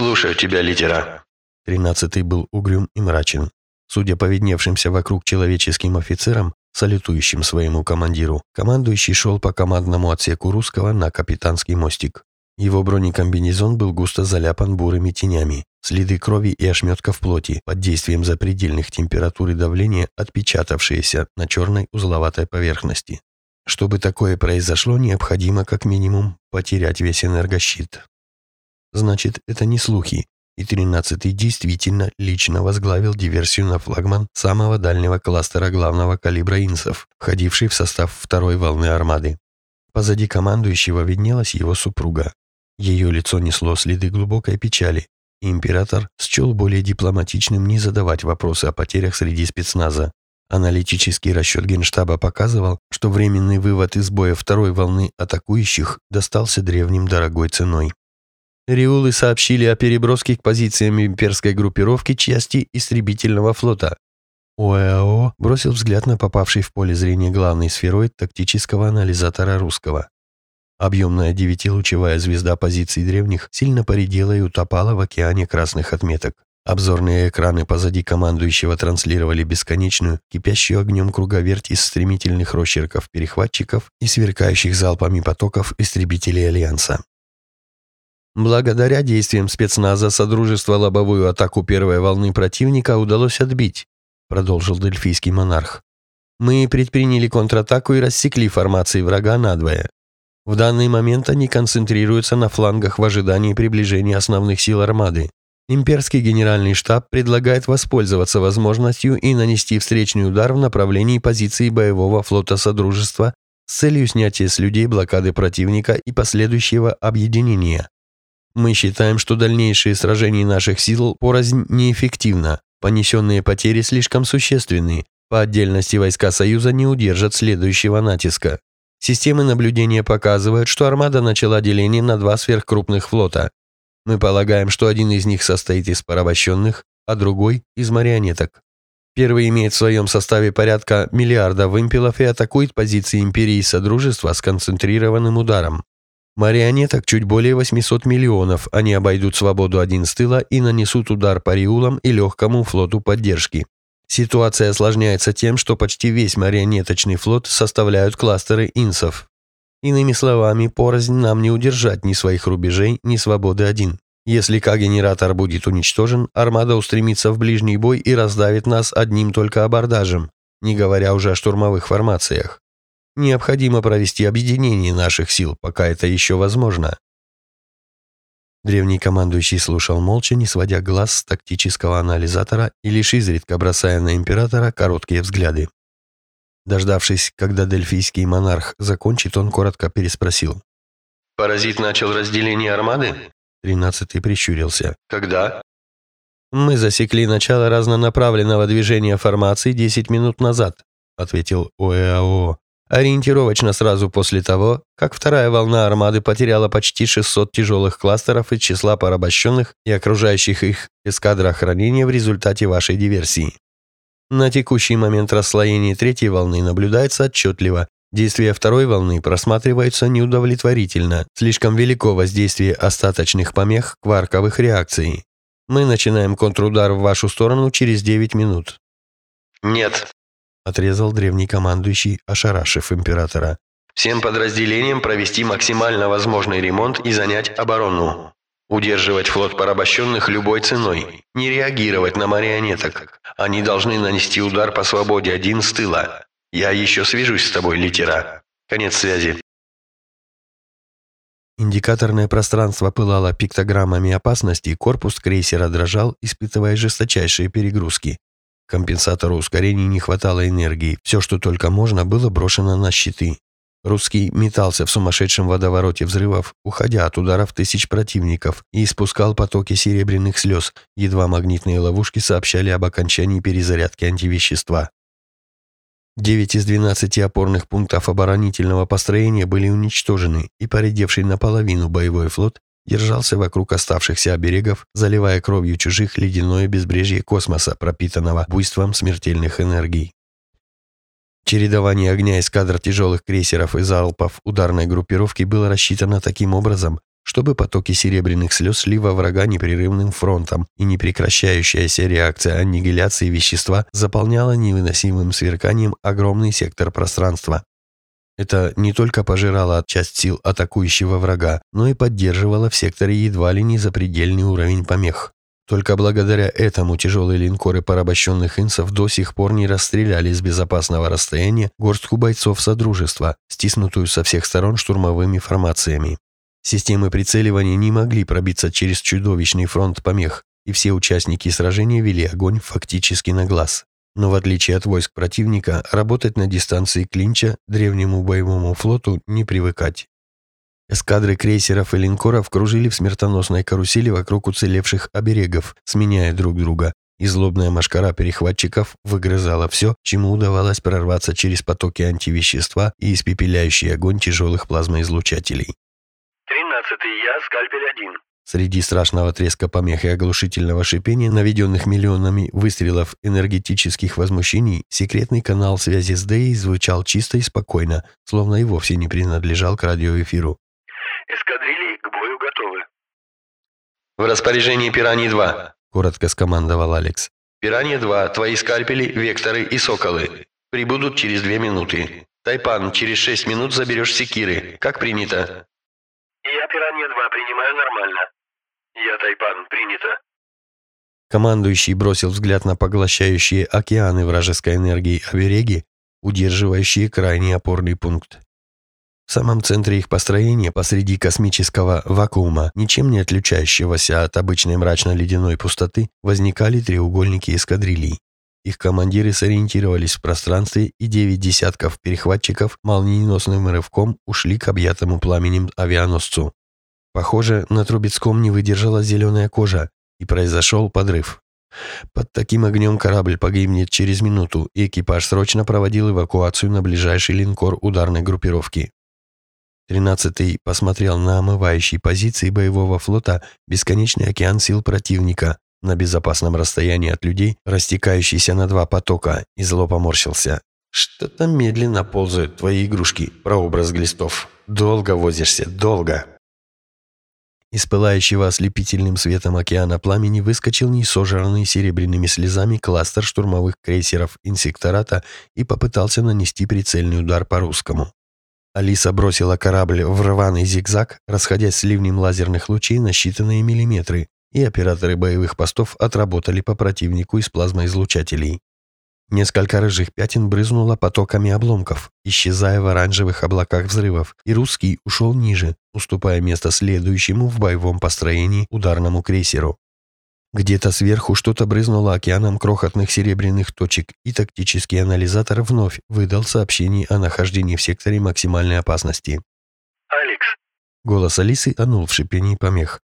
«Слушаю тебя, литера». Тринадцатый был угрюм и мрачен. Судя по видневшимся вокруг человеческим офицерам, салютующим своему командиру, командующий шел по командному отсеку русского на капитанский мостик. Его бронекомбинезон был густо заляпан бурыми тенями, следы крови и ошметков плоти под действием запредельных температур и давления, отпечатавшиеся на черной узловатой поверхности. Чтобы такое произошло, необходимо как минимум потерять весь энергощит. Значит, это не слухи, и 13-й действительно лично возглавил диверсию на флагман самого дальнего кластера главного калибра инсов, входивший в состав второй волны армады. Позади командующего виднелась его супруга. Ее лицо несло следы глубокой печали, и император счел более дипломатичным не задавать вопросы о потерях среди спецназа. Аналитический расчет Генштаба показывал, что временный вывод из боя второй волны атакующих достался древним дорогой ценой. Риулы сообщили о переброске к позициям имперской группировки части истребительного флота. ОЭО бросил взгляд на попавший в поле зрения главный сфероид тактического анализатора русского. Объемная девятилучевая звезда позиций древних сильно поредела и утопала в океане красных отметок. Обзорные экраны позади командующего транслировали бесконечную, кипящую огнем круговерть из стремительных росчерков перехватчиков и сверкающих залпами потоков истребителей Альянса. Благодаря действиям спецназа Содружества лобовую атаку первой волны противника удалось отбить, продолжил дельфийский монарх. Мы предприняли контратаку и рассекли формации врага надвое. В данный момент они концентрируются на флангах в ожидании приближения основных сил армады. Имперский генеральный штаб предлагает воспользоваться возможностью и нанести встречный удар в направлении позиции боевого флота Содружества с целью снятия с людей блокады противника и последующего объединения. Мы считаем, что дальнейшие сражения наших сил порознь неэффективно. Понесенные потери слишком существенны. По отдельности войска Союза не удержат следующего натиска. Системы наблюдения показывают, что армада начала деление на два сверхкрупных флота. Мы полагаем, что один из них состоит из порабощенных, а другой – из марионеток. Первый имеет в своем составе порядка миллиарда вымпелов и атакует позиции империи Содружества с концентрированным ударом. Марионеток чуть более 800 миллионов, они обойдут свободу один с тыла и нанесут удар по Риулам и легкому флоту поддержки. Ситуация осложняется тем, что почти весь марионеточный флот составляют кластеры инсов. Иными словами, порознь нам не удержать ни своих рубежей, ни свободы один. Если К-генератор будет уничтожен, армада устремится в ближний бой и раздавит нас одним только абордажем, не говоря уже о штурмовых формациях. Необходимо провести объединение наших сил, пока это еще возможно. Древний командующий слушал молча, не сводя глаз с тактического анализатора и лишь изредка бросая на императора короткие взгляды. Дождавшись, когда дельфийский монарх закончит, он коротко переспросил. «Паразит начал разделение армады?» Тринадцатый прищурился. «Когда?» «Мы засекли начало разнонаправленного движения формации 10 минут назад», ответил ОЭАО. Ориентировочно сразу после того, как вторая волна армады потеряла почти 600 тяжелых кластеров из числа порабощенных и окружающих их эскадр охранения в результате вашей диверсии. На текущий момент расслоение третьей волны наблюдается отчетливо, действия второй волны просматриваются неудовлетворительно, слишком велико воздействие остаточных помех кварковых реакций. Мы начинаем контрудар в вашу сторону через 9 минут. «Нет», отрезал древний командующий, ошарашив императора. «Всем подразделениям провести максимально возможный ремонт и занять оборону. Удерживать флот порабощенных любой ценой. Не реагировать на марионеток. Они должны нанести удар по свободе один с тыла. Я еще свяжусь с тобой, литера. Конец связи». Индикаторное пространство пылало пиктограммами опасности, корпус крейсера дрожал, испытывая жесточайшие перегрузки. Компенсатору ускорений не хватало энергии. Все, что только можно, было брошено на щиты. Русский метался в сумасшедшем водовороте взрывов, уходя от ударов тысяч противников, и испускал потоки серебряных слез, едва магнитные ловушки сообщали об окончании перезарядки антивещества. Девять из двенадцати опорных пунктов оборонительного построения были уничтожены, и поредевший наполовину боевой флот держался вокруг оставшихся оберегов, заливая кровью чужих ледяное безбрежье космоса, пропитанного буйством смертельных энергий. Чередование огня эскадр тяжелых крейсеров и залпов ударной группировки было рассчитано таким образом, чтобы потоки серебряных слез шли во врага непрерывным фронтом, и непрекращающаяся реакция аннигиляции вещества заполняла невыносимым сверканием огромный сектор пространства. Это не только пожирало часть сил атакующего врага, но и поддерживало в секторе едва ли не запредельный уровень помех. Только благодаря этому тяжелые линкоры порабощенных инсов до сих пор не расстреляли с безопасного расстояния горстку бойцов Содружества, стиснутую со всех сторон штурмовыми формациями. Системы прицеливания не могли пробиться через чудовищный фронт помех, и все участники сражения вели огонь фактически на глаз. Но в отличие от войск противника, работать на дистанции клинча древнему боевому флоту не привыкать. Эскадры крейсеров и линкоров кружили в смертоносной карусели вокруг уцелевших оберегов, сменяя друг друга, и злобная машкара перехватчиков выгрызала все, чему удавалось прорваться через потоки антивещества и испепеляющий огонь тяжелых плазмоизлучателей. «Тринадцатый, я, скальпель-1». Среди страшного треска помех и оглушительного шипения, наведенных миллионами выстрелов энергетических возмущений, секретный канал связи с Дей звучал чисто и спокойно, словно и вовсе не принадлежал к радиоэфиру. «Эскадрильи к бою готовы». В распоряжении Пираньи-2. Коротко скомандовал Алекс. Пиранья-2, твои скальпели, векторы и соколы. Прибудут через две минуты. Тайпан, через шесть минут заберешь секиры. Как принято? Я Пиранья-2 принимаю нормально. Я Тайпан, принято. Командующий бросил взгляд на поглощающие океаны вражеской энергии обереги, удерживающие крайний опорный пункт. В самом центре их построения, посреди космического вакуума, ничем не отличающегося от обычной мрачно-ледяной пустоты, возникали треугольники эскадрилий. Их командиры сориентировались в пространстве, и девять десятков перехватчиков молниеносным рывком ушли к объятому пламенем авианосцу. Похоже, на Трубецком не выдержала зеленая кожа, и произошел подрыв. Под таким огнем корабль погибнет через минуту, и экипаж срочно проводил эвакуацию на ближайший линкор ударной группировки. Тринадцатый посмотрел на омывающие позиции боевого флота бесконечный океан сил противника на безопасном расстоянии от людей, растекающийся на два потока, и зло поморщился. «Что-то медленно ползают твои игрушки, прообраз глистов. Долго возишься, долго!» Из пылающего ослепительным светом океана пламени выскочил несожранный серебряными слезами кластер штурмовых крейсеров инсектората и попытался нанести прицельный удар по русскому. Алиса бросила корабль в рваный зигзаг, расходясь с ливнем лазерных лучей на считанные миллиметры, и операторы боевых постов отработали по противнику из плазмоизлучателей. Несколько рыжих пятен брызнуло потоками обломков, исчезая в оранжевых облаках взрывов, и русский ушел ниже, уступая место следующему в боевом построении ударному крейсеру. Где-то сверху что-то брызнуло океаном крохотных серебряных точек, и тактический анализатор вновь выдал сообщение о нахождении в секторе максимальной опасности. «Алекс, Голос Алисы тонул в шипении помех.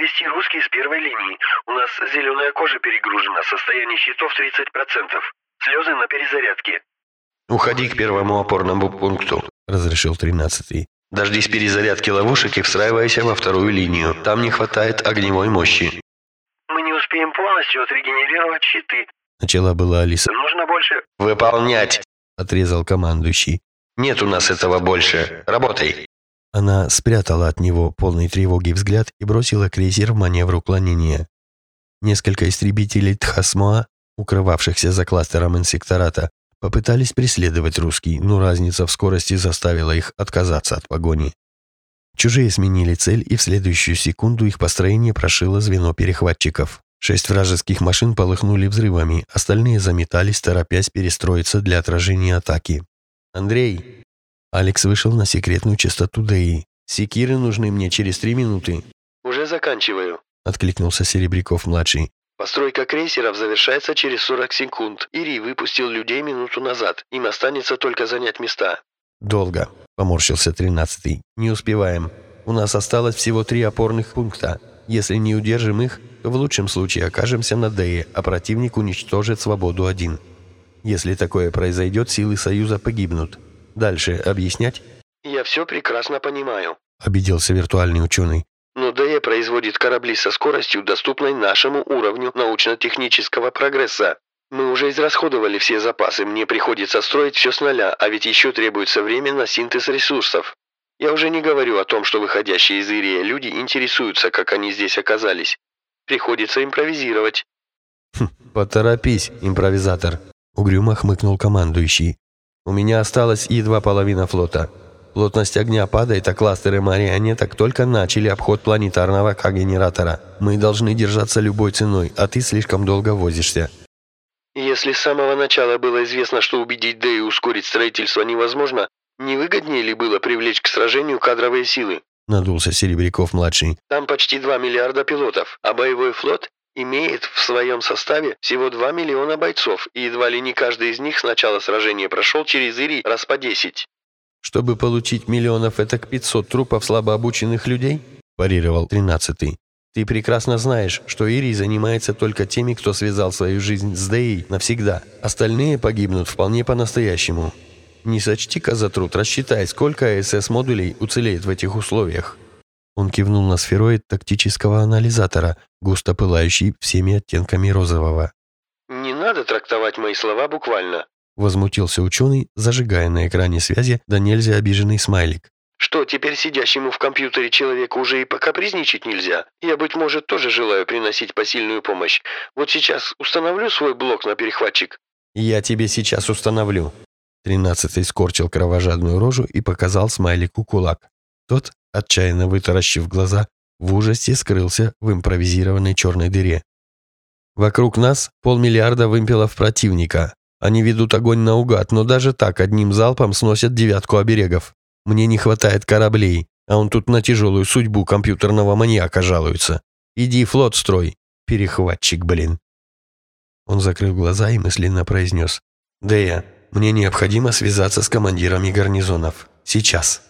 Отвести русские с первой линии. У нас зеленая кожа перегружена, состояние щитов 30%. Слезы на перезарядке». Уходи к первому опорному пункту. — разрешил тринадцатый. Дождись перезарядки ловушек и встраивайся во вторую линию. Там не хватает огневой мощи. «Мы не успеем полностью отрегенерировать щиты. Начала была Алиса. Нужно больше...» Выполнять. Отрезал командующий. Нет у нас этого больше. Работай. Она спрятала от него полный тревоги взгляд и бросила крейсер в маневр уклонения. Несколько истребителей Тхасмоа, укрывавшихся за кластером инсектората, попытались преследовать русский, но разница в скорости заставила их отказаться от погони. Чужие сменили цель, и в следующую секунду их построение прошило звено перехватчиков. Шесть вражеских машин полыхнули взрывами, остальные заметались, торопясь перестроиться для отражения атаки. «Андрей!» Алекс вышел на секретную частоту ДИ. «Секиры нужны мне через три минуты», «Уже заканчиваю. — откликнулся Серебряков-младший. Постройка крейсеров завершается через 40 секунд. Ирий выпустил людей минуту назад. Им останется только занять места». «Долго», — поморщился тринадцатый. «Не успеваем. У нас осталось всего три опорных пункта. Если не удержим их, то в лучшем случае окажемся на Дее, а противник уничтожит свободу один. Если такое произойдет, силы Союза погибнут. Дальше объяснять?» «Я все прекрасно понимаю. — обиделся виртуальный ученый. Но ДЭ производит корабли со скоростью, доступной нашему уровню научно-технического прогресса. Мы уже израсходовали все запасы, мне приходится строить все с нуля, а ведь еще требуется время на синтез ресурсов. Я уже не говорю о том, что выходящие из Ирия люди интересуются, как они здесь оказались. Приходится импровизировать. «Поторопись, импровизатор», — угрюмо хмыкнул командующий. «У меня осталось едва половина флота. Плотность огня падает, а кластеры марионеток только начали обход планетарного К-генератора. Мы должны держаться любой ценой, а ты слишком долго возишься». Если с самого начала было известно, что убедить Дэю ускорить строительство невозможно, не выгоднее ли было привлечь к сражению кадровые силы? Надулся Серебряков-младший. Там почти 2 миллиарда пилотов, а боевой флот имеет в своем составе всего 2 миллиона бойцов, и едва ли не каждый из них с начала сражения прошел через Ирий раз по 10. «Чтобы получить миллионов этак 500 трупов слабообученных людей?» – парировал тринадцатый. «Ты прекрасно знаешь, что Ирий занимается только теми, кто связал свою жизнь с Деей навсегда. Остальные погибнут вполне по-настоящему. Не сочти-ка за труд, рассчитай, сколько АСС-модулей уцелеет в этих условиях». Он кивнул на сфероид тактического анализатора, густо пылающий всеми оттенками розового. «Не надо трактовать мои слова буквально. Возмутился ученый, зажигая на экране связи да нельзя обиженный смайлик. Что, теперь сидящему в компьютере человеку уже и покапризничать нельзя? Я, быть может, тоже желаю приносить посильную помощь. Вот сейчас установлю свой блок на перехватчик. Я тебе сейчас установлю. Тринадцатый скорчил кровожадную рожу и показал смайлику кулак. Тот, отчаянно вытаращив глаза, в ужасе скрылся в импровизированной черной дыре. Вокруг нас полмиллиарда вымпелов противника, они ведут огонь наугад, но даже так одним залпом сносят девятку оберегов. Мне не хватает кораблей, а он тут на тяжелую судьбу компьютерного маньяка жалуется. Иди флот строй, перехватчик, блин. Он закрыл глаза и мысленно произнес. «Дея, мне необходимо связаться с командирами гарнизонов. Сейчас».